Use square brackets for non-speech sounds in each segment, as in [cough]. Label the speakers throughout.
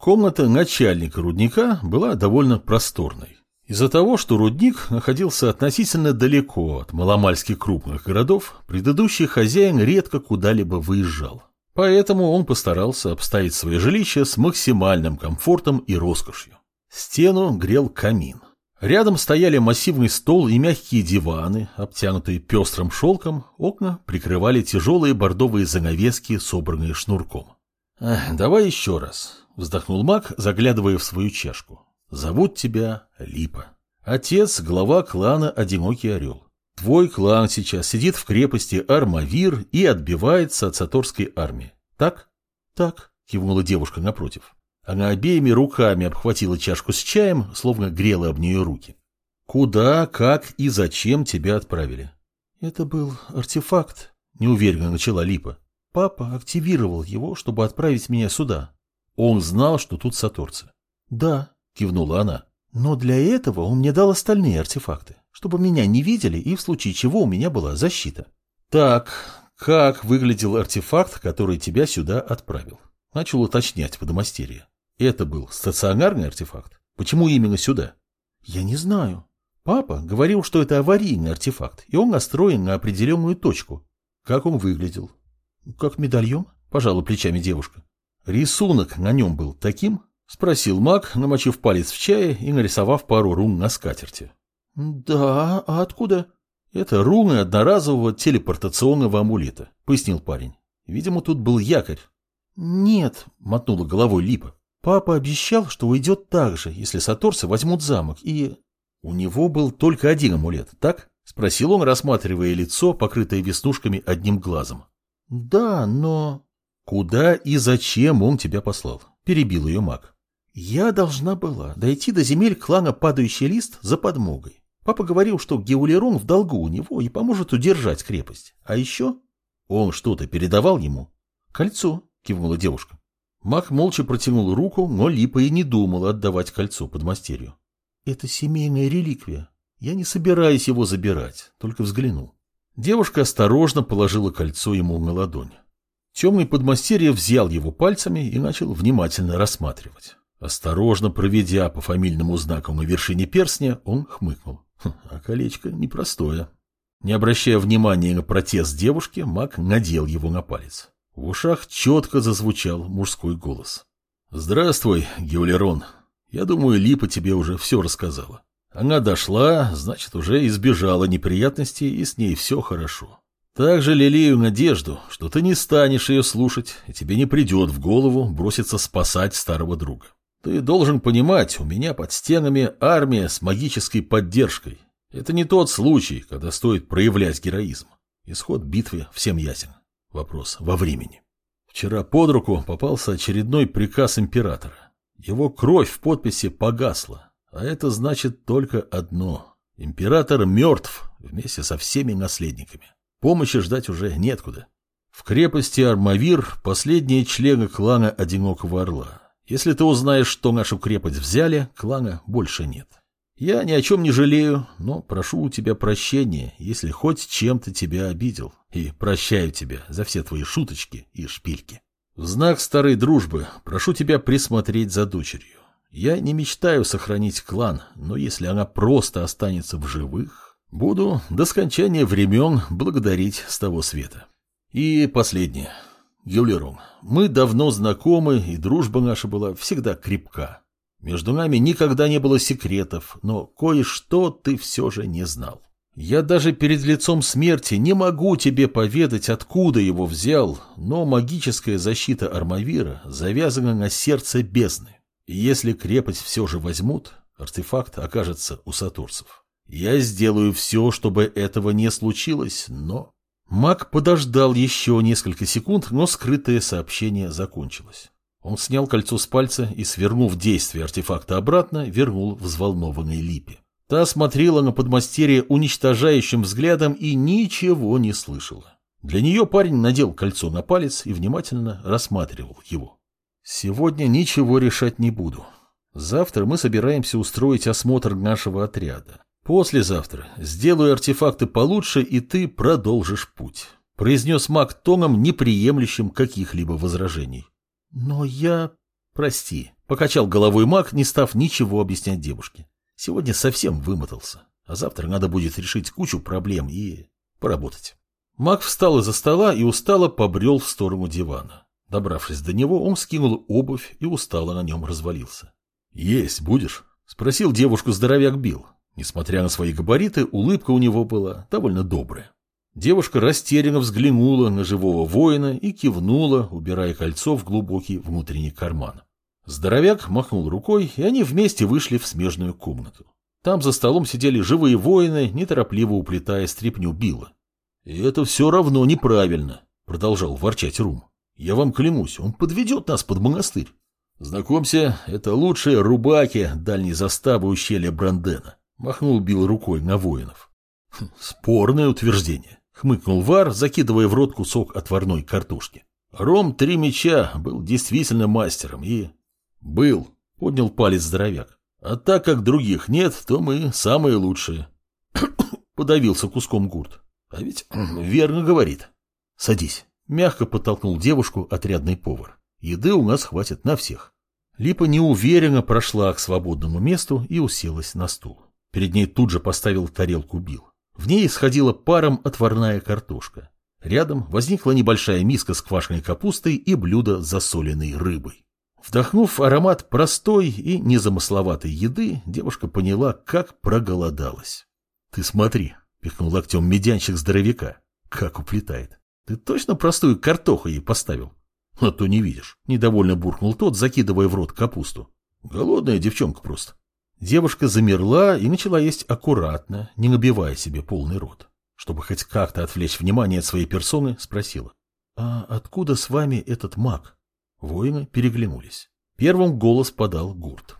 Speaker 1: Комната начальника рудника была довольно просторной. Из-за того, что рудник находился относительно далеко от маломальски крупных городов, предыдущий хозяин редко куда-либо выезжал. Поэтому он постарался обставить свое жилище с максимальным комфортом и роскошью. Стену грел камин. Рядом стояли массивный стол и мягкие диваны, обтянутые пестрым шелком, окна прикрывали тяжелые бордовые занавески, собранные шнурком. «Давай еще раз», — вздохнул маг, заглядывая в свою чашку. Зовут тебя Липа. Отец – глава клана «Одинокий орел». Твой клан сейчас сидит в крепости Армавир и отбивается от Саторской армии. Так? Так, кивнула девушка напротив. Она обеими руками обхватила чашку с чаем, словно грела об нее руки. Куда, как и зачем тебя отправили? Это был артефакт, неуверенно начала Липа. Папа активировал его, чтобы отправить меня сюда. Он знал, что тут саторцы. Да, — кивнула она. «Но для этого он мне дал остальные артефакты, чтобы меня не видели и в случае чего у меня была защита». «Так, как выглядел артефакт, который тебя сюда отправил?» Начал уточнять подомастерье. «Это был стационарный артефакт? Почему именно сюда?» «Я не знаю. Папа говорил, что это аварийный артефакт, и он настроен на определенную точку. Как он выглядел?» «Как медальон?» – пожала плечами девушка. «Рисунок на нем был таким?» — спросил маг, намочив палец в чае и нарисовав пару рун на скатерти. — Да, а откуда? — Это руны одноразового телепортационного амулета, — пояснил парень. Видимо, тут был якорь. — Нет, — мотнула головой Липа. Папа обещал, что уйдет так же, если саторцы возьмут замок, и... У него был только один амулет, так? — спросил он, рассматривая лицо, покрытое веснушками одним глазом. — Да, но... — Куда и зачем он тебя послал? — перебил ее маг. Я должна была дойти до земель клана Падающий Лист за подмогой. Папа говорил, что Геулерон в долгу у него и поможет удержать крепость. А еще... Он что-то передавал ему? Кольцо, кивнула девушка. Мах молча протянул руку, но Липа и не думала отдавать кольцо под мастерью. Это семейная реликвия. Я не собираюсь его забирать, только взглянул. Девушка осторожно положила кольцо ему на ладонь. Темный подмастерье взял его пальцами и начал внимательно рассматривать. Осторожно проведя по фамильному знаку на вершине перстня, он хмыкнул. Хм, а колечко непростое. Не обращая внимания на протест девушки, маг надел его на палец. В ушах четко зазвучал мужской голос. «Здравствуй, Геулерон. Я думаю, Липа тебе уже все рассказала. Она дошла, значит, уже избежала неприятностей, и с ней все хорошо. Также лелею надежду, что ты не станешь ее слушать, и тебе не придет в голову броситься спасать старого друга. Ты должен понимать, у меня под стенами армия с магической поддержкой. Это не тот случай, когда стоит проявлять героизм. Исход битвы всем ясен. Вопрос во времени. Вчера под руку попался очередной приказ императора. Его кровь в подписи погасла, а это значит только одно. Император мертв вместе со всеми наследниками. Помощи ждать уже неткуда. В крепости Армавир последние члены клана Одинокого Орла. Если ты узнаешь, что нашу крепость взяли, клана больше нет. Я ни о чем не жалею, но прошу у тебя прощения, если хоть чем-то тебя обидел, и прощаю тебя за все твои шуточки и шпильки. В знак старой дружбы прошу тебя присмотреть за дочерью. Я не мечтаю сохранить клан, но если она просто останется в живых, буду до скончания времен благодарить с того света. И последнее. Юлерум, мы давно знакомы, и дружба наша была всегда крепка. Между нами никогда не было секретов, но кое-что ты все же не знал. Я даже перед лицом смерти не могу тебе поведать, откуда его взял, но магическая защита Армавира завязана на сердце бездны. И если крепость все же возьмут, артефакт окажется у сатурцев. Я сделаю все, чтобы этого не случилось, но... Маг подождал еще несколько секунд, но скрытое сообщение закончилось. Он снял кольцо с пальца и, свернув действие артефакта обратно, вернул взволнованной Липе. Та смотрела на подмастерье уничтожающим взглядом и ничего не слышала. Для нее парень надел кольцо на палец и внимательно рассматривал его. «Сегодня ничего решать не буду. Завтра мы собираемся устроить осмотр нашего отряда. «Послезавтра сделаю артефакты получше, и ты продолжишь путь», — произнес маг тоном, неприемлющим каких-либо возражений. «Но я...» «Прости», — Покачал головой маг, не став ничего объяснять девушке. Сегодня совсем вымотался, а завтра надо будет решить кучу проблем и поработать. Маг встал из-за стола и устало побрел в сторону дивана. Добравшись до него, он скинул обувь и устало на нем развалился. «Есть будешь?» — спросил девушку здоровяк Билл. Несмотря на свои габариты, улыбка у него была довольно добрая. Девушка растерянно взглянула на живого воина и кивнула, убирая кольцо в глубокий внутренний карман. Здоровяк махнул рукой, и они вместе вышли в смежную комнату. Там за столом сидели живые воины, неторопливо уплетая стряпню Билла. «И это все равно неправильно», — продолжал ворчать Рум. «Я вам клянусь, он подведет нас под монастырь. Знакомься, это лучшие рубаки дальней заставы ущелья Брандена», — махнул Билл рукой на воинов. «Хм, «Спорное утверждение хмыкнул Вар, закидывая в рот кусок отварной картошки. Ром Три Меча был действительно мастером и... Был, поднял палец здоровяк. А так как других нет, то мы самые лучшие. Подавился куском гурт. А ведь верно говорит. Садись. Мягко подтолкнул девушку отрядный повар. Еды у нас хватит на всех. Липа неуверенно прошла к свободному месту и уселась на стул. Перед ней тут же поставил тарелку Бил. В ней исходила паром отварная картошка. Рядом возникла небольшая миска с квашеной капустой и блюдо с засоленной рыбой. Вдохнув аромат простой и незамысловатой еды, девушка поняла, как проголодалась. — Ты смотри, — пихнул локтем медянщик здоровяка, — как уплетает. Ты точно простую картоху ей поставил? — А то не видишь. Недовольно буркнул тот, закидывая в рот капусту. Голодная девчонка просто. Девушка замерла и начала есть аккуратно, не набивая себе полный рот. Чтобы хоть как-то отвлечь внимание от своей персоны, спросила. «А откуда с вами этот маг?» Воины переглянулись. Первым голос подал Гурт.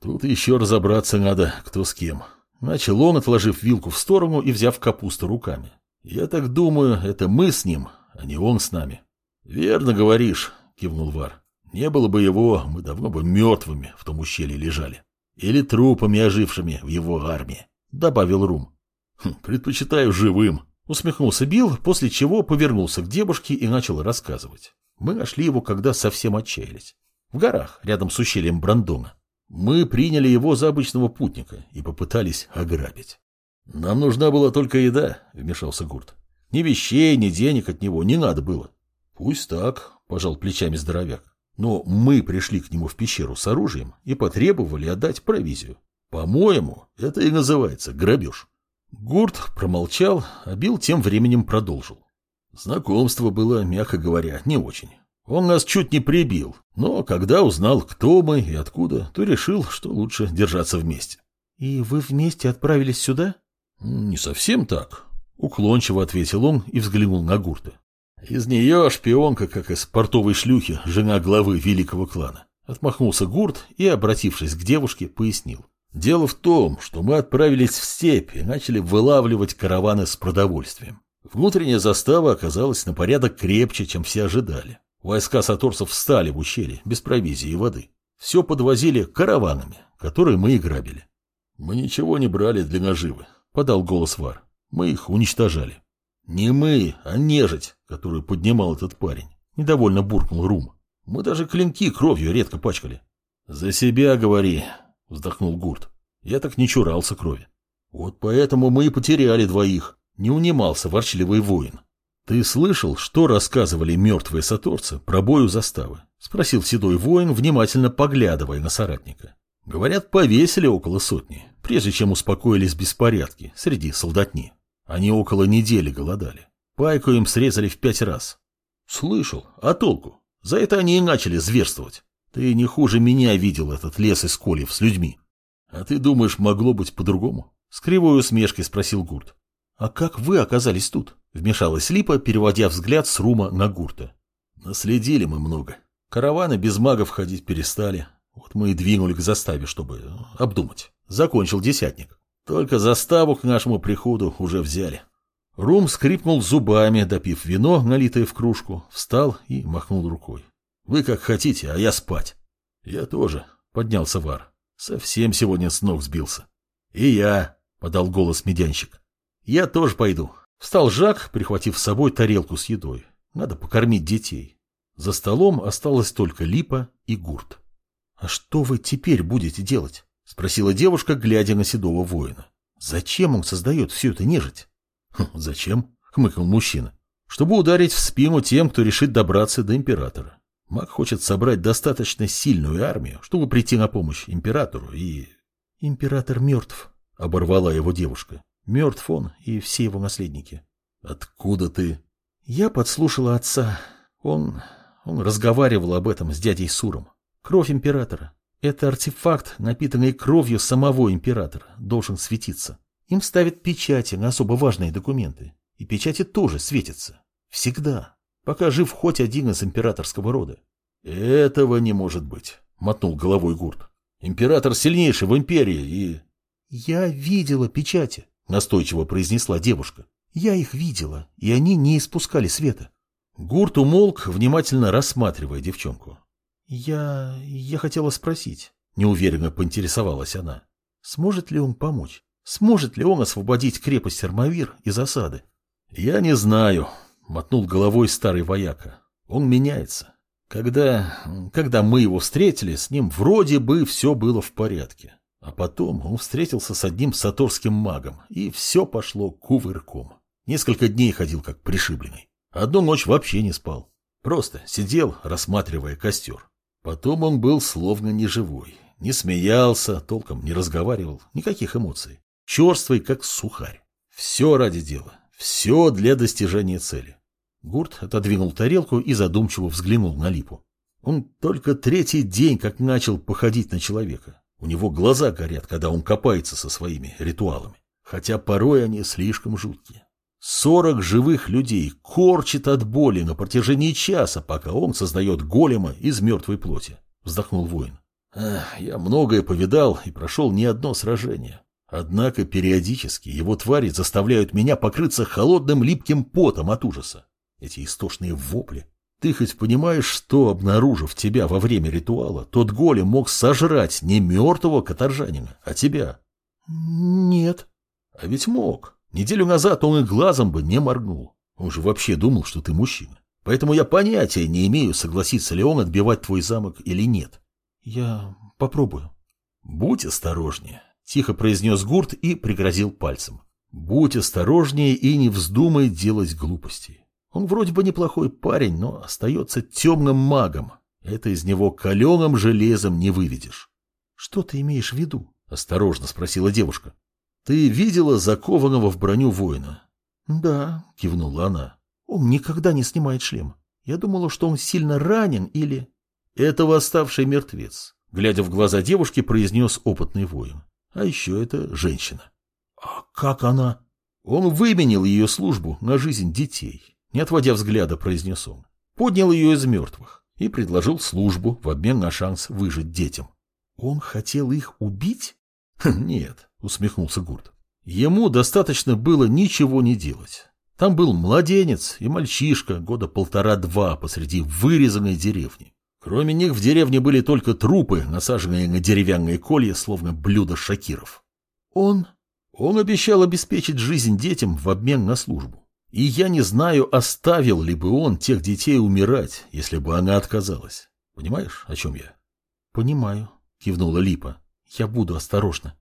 Speaker 1: «Тут еще разобраться надо, кто с кем». Начал он, отложив вилку в сторону и взяв капусту руками. «Я так думаю, это мы с ним, а не он с нами». «Верно говоришь», — кивнул Вар. «Не было бы его, мы давно бы мертвыми в том ущелье лежали». Или трупами ожившими в его армии, добавил Рум. «Хм, предпочитаю живым, усмехнулся Билл, после чего повернулся к девушке и начал рассказывать. Мы нашли его, когда совсем отчаялись. В горах, рядом с ущельем Брандона. Мы приняли его за обычного путника и попытались ограбить. Нам нужна была только еда, вмешался Гурт. Ни вещей, ни денег от него не надо было. Пусть так, пожал плечами здоровяк. Но мы пришли к нему в пещеру с оружием и потребовали отдать провизию. По-моему, это и называется грабеж. Гурт промолчал, а Билл тем временем продолжил. Знакомство было, мягко говоря, не очень. Он нас чуть не прибил, но когда узнал, кто мы и откуда, то решил, что лучше держаться вместе. — И вы вместе отправились сюда? — Не совсем так, — уклончиво ответил он и взглянул на Гурта. Из нее шпионка, как из портовой шлюхи, жена главы великого клана. Отмахнулся Гурт и, обратившись к девушке, пояснил. Дело в том, что мы отправились в степь и начали вылавливать караваны с продовольствием. Внутренняя застава оказалась на порядок крепче, чем все ожидали. Войска саторцев встали в ущелье, без провизии и воды. Все подвозили караванами, которые мы и грабили. Мы ничего не брали для наживы, подал голос Вар. Мы их уничтожали. Не мы, а нежить, которую поднимал этот парень. Недовольно буркнул Рум. Мы даже клинки кровью редко пачкали. За себя говори, вздохнул Гурт. Я так не чурался крови. Вот поэтому мы и потеряли двоих. Не унимался ворчливый воин. Ты слышал, что рассказывали мертвые саторцы про бою заставы? Спросил седой воин, внимательно поглядывая на соратника. Говорят, повесили около сотни, прежде чем успокоились беспорядки среди солдатни. Они около недели голодали. Пайку им срезали в пять раз. Слышал. А толку? За это они и начали зверствовать. Ты не хуже меня видел этот лес из кольев с людьми. А ты думаешь, могло быть по-другому? С кривой усмешкой спросил Гурт. А как вы оказались тут? Вмешалась Липа, переводя взгляд с Рума на Гурта. Наследили мы много. Караваны без магов ходить перестали. Вот мы и двинули к заставе, чтобы обдумать. Закончил десятник. Только заставу к нашему приходу уже взяли. Рум скрипнул зубами, допив вино, налитое в кружку, встал и махнул рукой. Вы как хотите, а я спать. Я тоже, поднялся Вар. Совсем сегодня с ног сбился. И я, подал голос медянщик. Я тоже пойду. Встал Жак, прихватив с собой тарелку с едой. Надо покормить детей. За столом осталось только Липа и Гурт. «А что вы теперь будете делать?» — спросила девушка, глядя на седого воина. «Зачем он создает всю эту нежить?» «Хм, «Зачем?» — хмыкнул мужчина. «Чтобы ударить в спину тем, кто решит добраться до императора. Маг хочет собрать достаточно сильную армию, чтобы прийти на помощь императору и...» «Император мертв», — оборвала его девушка. «Мертв он и все его наследники». «Откуда ты?» «Я подслушала отца. Он... он разговаривал об этом с дядей Суром. Кровь императора. Это артефакт, напитанный кровью самого императора, должен светиться. Им ставят печати на особо важные документы. И печати тоже светятся. Всегда. Пока жив хоть один из императорского рода. Этого не может быть, мотнул головой Гурт. Император сильнейший в империи и... Я видела печати, настойчиво произнесла девушка. Я их видела, и они не испускали света. Гурт умолк, внимательно рассматривая девчонку. «Я... я хотела спросить», — неуверенно поинтересовалась она. «Сможет ли он помочь? Сможет ли он освободить крепость Армавир из осады?» «Я не знаю», — мотнул головой старый вояка. «Он меняется. Когда... когда мы его встретили, с ним вроде бы все было в порядке. А потом он встретился с одним саторским магом, и все пошло кувырком. Несколько дней ходил как пришибленный. Одну ночь вообще не спал. Просто сидел, рассматривая костер. Потом он был словно неживой. Не смеялся, толком не разговаривал, никаких эмоций. Черствый, как сухарь. Все ради дела, все для достижения цели. Гурт отодвинул тарелку и задумчиво взглянул на Липу. Он только третий день как начал походить на человека. У него глаза горят, когда он копается со своими ритуалами. Хотя порой они слишком жуткие. Сорок живых людей корчит от боли на протяжении часа, пока он создает голема из мертвой плоти. Вздохнул воин. я многое повидал и прошел не одно сражение. Однако периодически его твари заставляют меня покрыться холодным липким потом от ужаса. Эти истошные вопли. Ты хоть понимаешь, что, обнаружив тебя во время ритуала, тот голем мог сожрать не мертвого каторжанина, а тебя? Нет. А ведь мог. Неделю назад он и глазом бы не моргнул. Он же вообще думал, что ты мужчина. Поэтому я понятия не имею, согласится ли он отбивать твой замок или нет. Я попробую. Будь осторожнее, тихо произнес Гурт и пригрозил пальцем. Будь осторожнее и не вздумай делать глупостей. Он вроде бы неплохой парень, но остается темным магом. Это из него каленым железом не выведешь. Что ты имеешь в виду? Осторожно спросила девушка. Ты видела закованного в броню воина? Да, кивнула она. Он никогда не снимает шлем. Я думала, что он сильно ранен или... Это восставший мертвец. Глядя в глаза девушки, произнес опытный воин. А еще это женщина. А как она? Он выменил ее службу на жизнь детей. Не отводя взгляда, произнес он. Поднял ее из мертвых и предложил службу в обмен на шанс выжить детям. Он хотел их убить? [laughs] Нет, усмехнулся Гурт. Ему достаточно было ничего не делать. Там был младенец и мальчишка года полтора-два посреди вырезанной деревни. Кроме них в деревне были только трупы, насаженные на деревянные колья, словно блюда шакиров. Он... Он обещал обеспечить жизнь детям в обмен на службу. И я не знаю, оставил ли бы он тех детей умирать, если бы она отказалась. Понимаешь, о чем я? — Понимаю, — кивнула Липа. — Я буду осторожна.